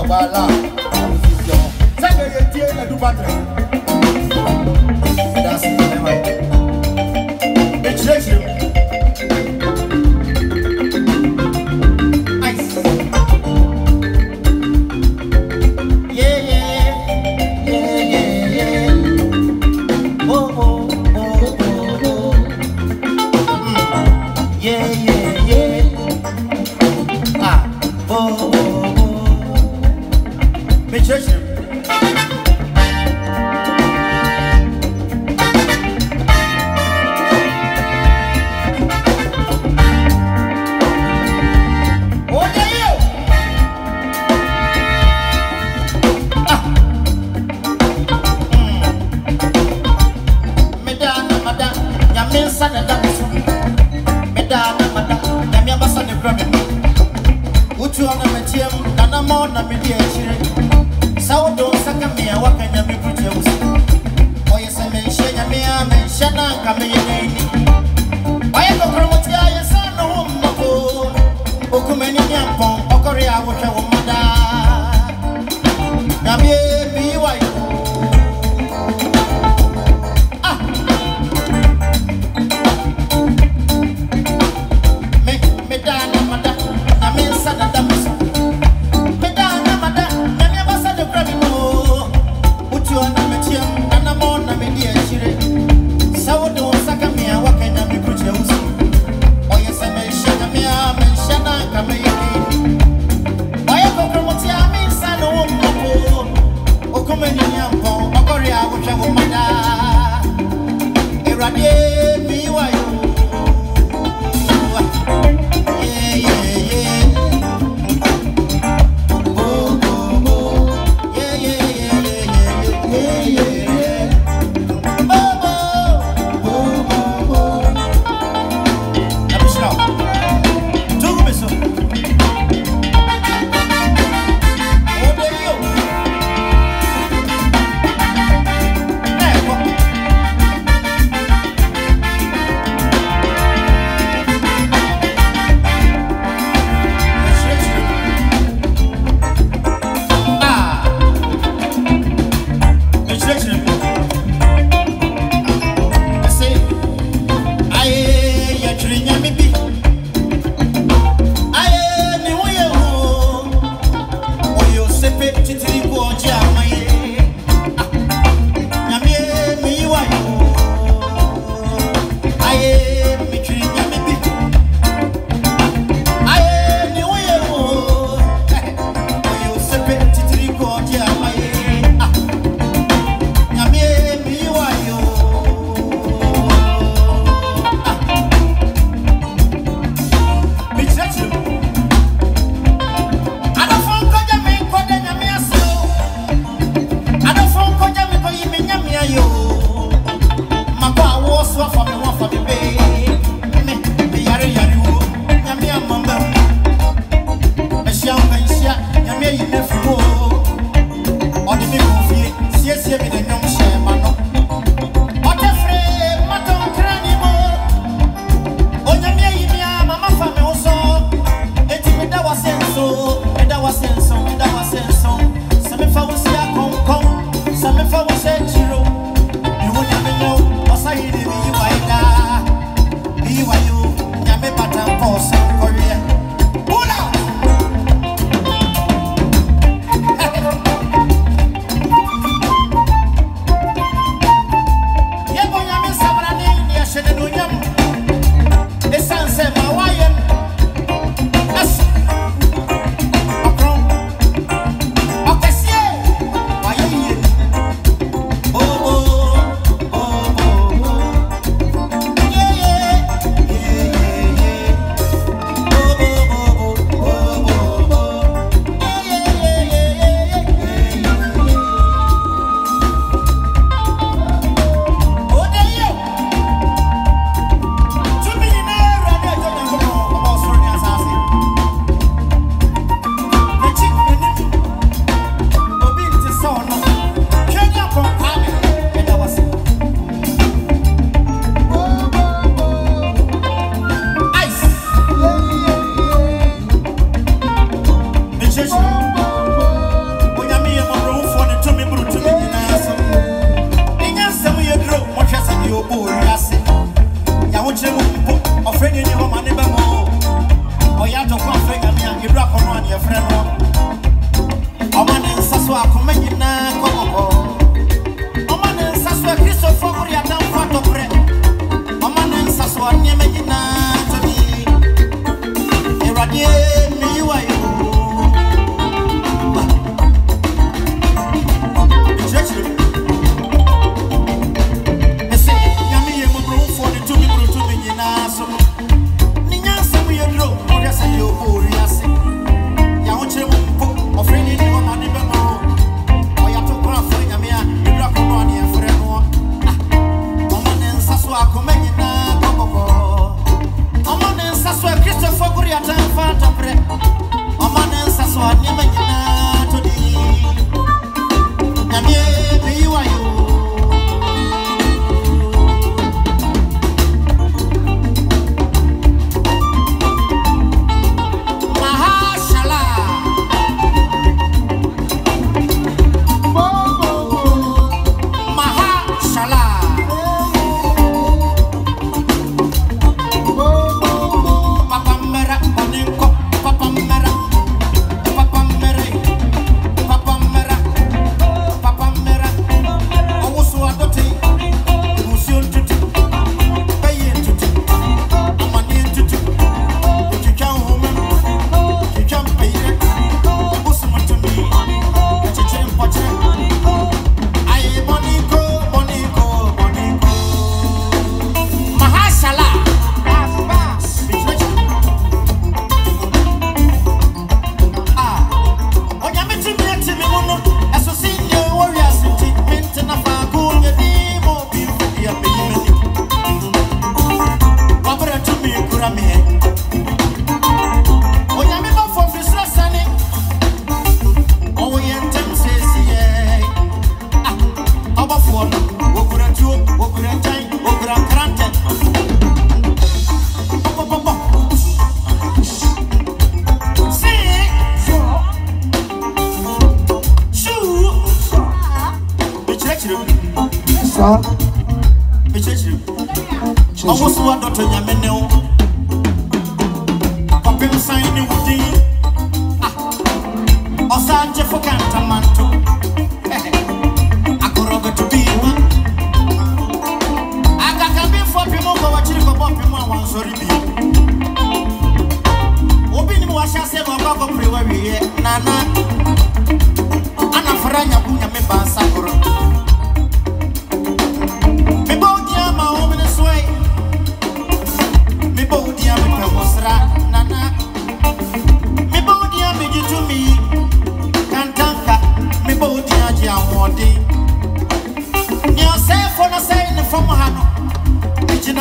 ọba ala ọmọ sísè ọ sẹgbẹrẹ tiẹ ẹdúbàtẹ. Yeah. Hey, if Vim sign the woody. Ah, Osage Focanta.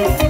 Thank you.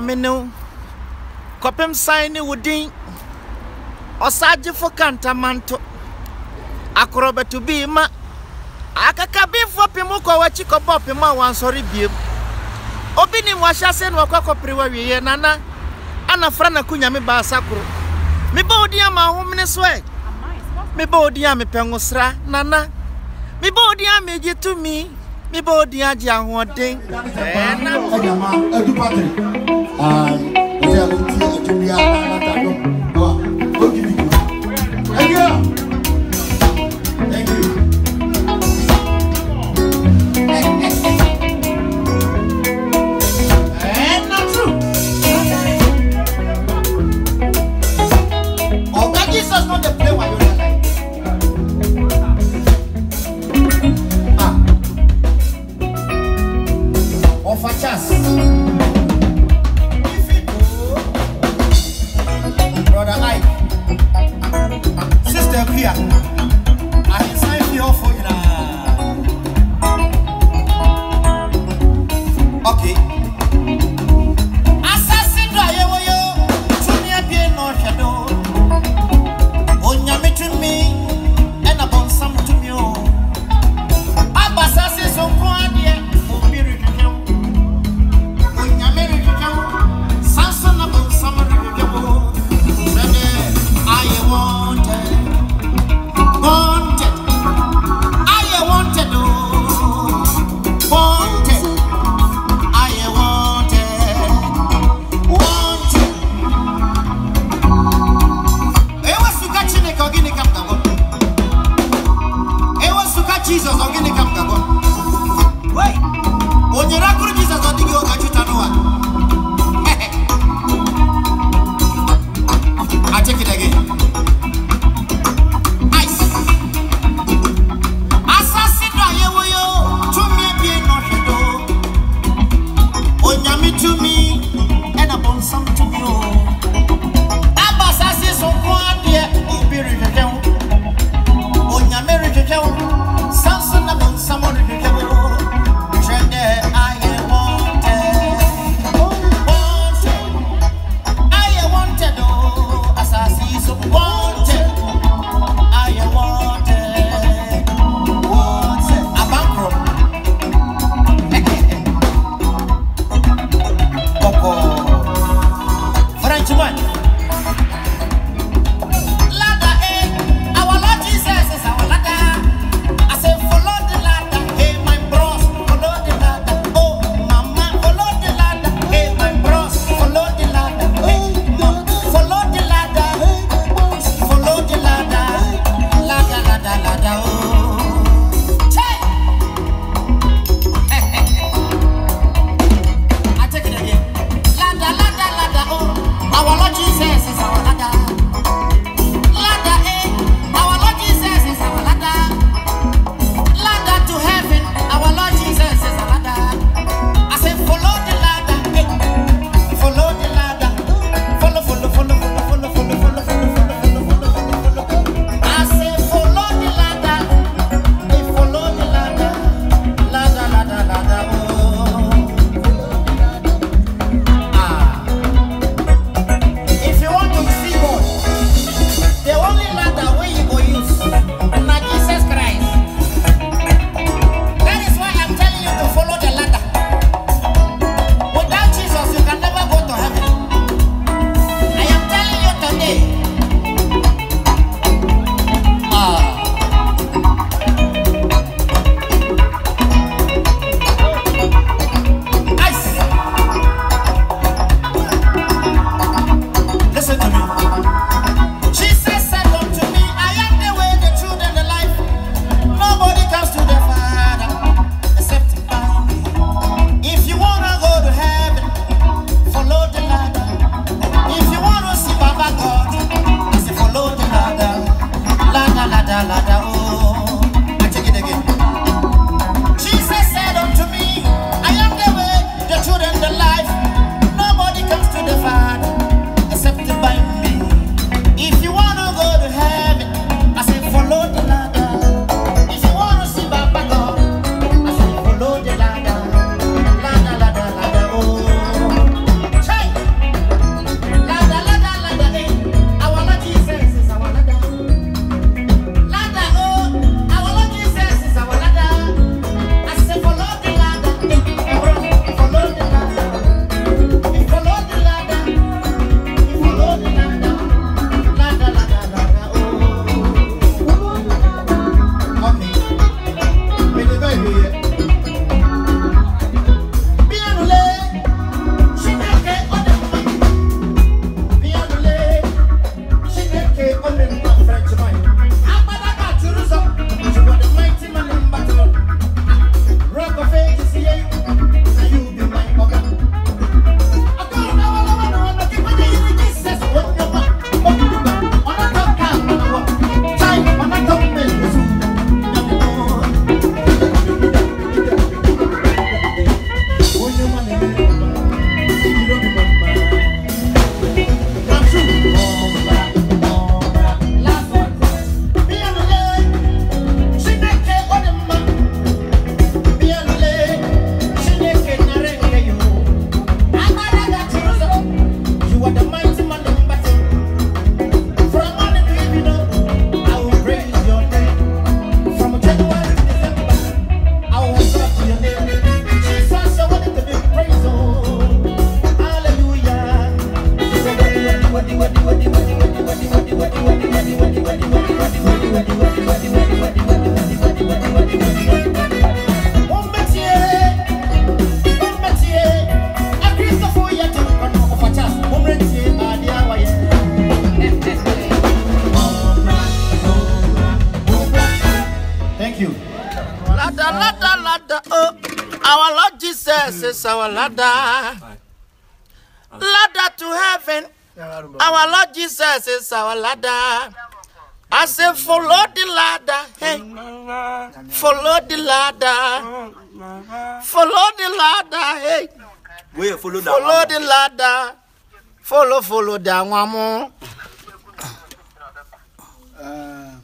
nyame ne wo kɔpem san ne wo din ɔsagyefo kantamanto akorɔbɛto bii ma akakabinfoɔ pem kɔ w'akyi kɔbɔ pem a wansɔre biem obi nim wahyɛ ase na wɔkɔ kɔpere wawieɛ nana anafra na ko nyame baasa koro mebɔ wo din ama ahomene so ɛ mebɔ wo din a mepɛ nwosra nana mebɔ wo din a megye tumi mebɔ wo din agye ahoɔden ɛnam I'm are going to do is our ladder. I say, follow the ladder. Hey, follow the ladder. Follow the ladder. Hey, Where follow, follow the ladder. Follow, follow down one more. Uh.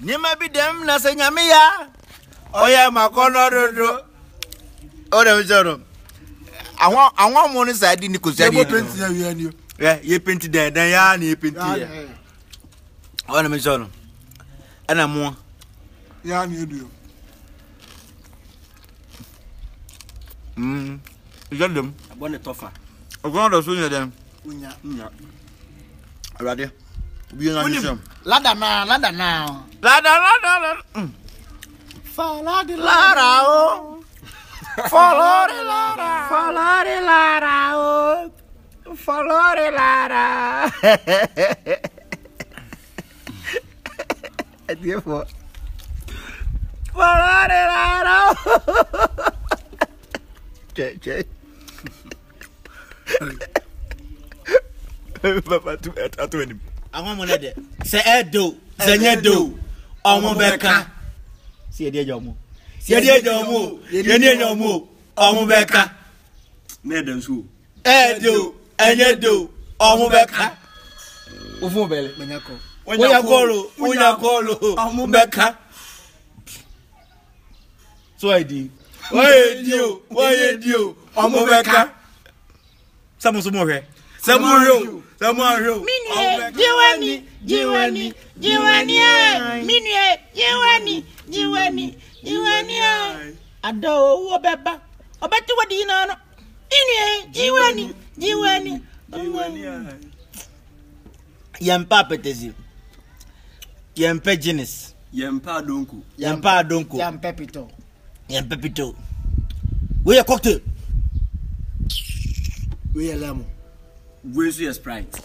Nyima bi dem na se nyame ya. Oya makono dodo. Ore mi joro. Awon awon mo ni sa di ni ko se di. Yeah, ye penti de de ya na ye penti ya. Ọ na me so no. Ana mo. Ya na edu. Mm. Ijo dem. Abo ne tofa. Ogun do so nya dem. Unya. Unya. Awade. Obi na ni sem. Lada na, lada na. Lada, lada, lada. Mm. Fa lada, lada o. Fa lada, lada. Fa o folore, Lara. Therefore, folore, Lara. Che, che. Baba tu et eh, atu enim. Àwọn ọmọ náà sẹ ẹ e do, sẹ nyẹ do, ọmọ bẹ ká. Sí ẹdí e ẹjọ mu. Sí ẹdí ẹjọ mu o, yẹni ẹjọ mu o, ọmọ bẹ ká. Mẹ́ẹ̀dẹ̀ nsú o. Ẹ do ɛnyɛ do ɔmo bɛ ka. o fún bɛlɛ. wọnyakɔɔlo wọnyakɔɔlo bɛ ka. so ɛ di. wọ́n yé di o wọ́n yé di o ɔmo bɛ ka. sẹ́mu súnmọ́ rẹ̀ sẹ́mu rẹ̀ o sẹ́mu rẹ̀ o. mi ni ye jiwa ni jiwa ni jiwa ni ye mi ni ye jiwa e. ni e, jiwa ni jiwa ni ye. a dɔw wo bɛ ban o bɛ cogo di ɲinan na i ni ye jiwa ni jiweni mm. yɛmpa apɛtɛsi yɛmpɛ genes yɛmpa adonko yɛmpa adonko yɛmpɛ pito yɛmpɛ pito woyɛ cocktail woyɛ lamo lemon? nso yɛ sprite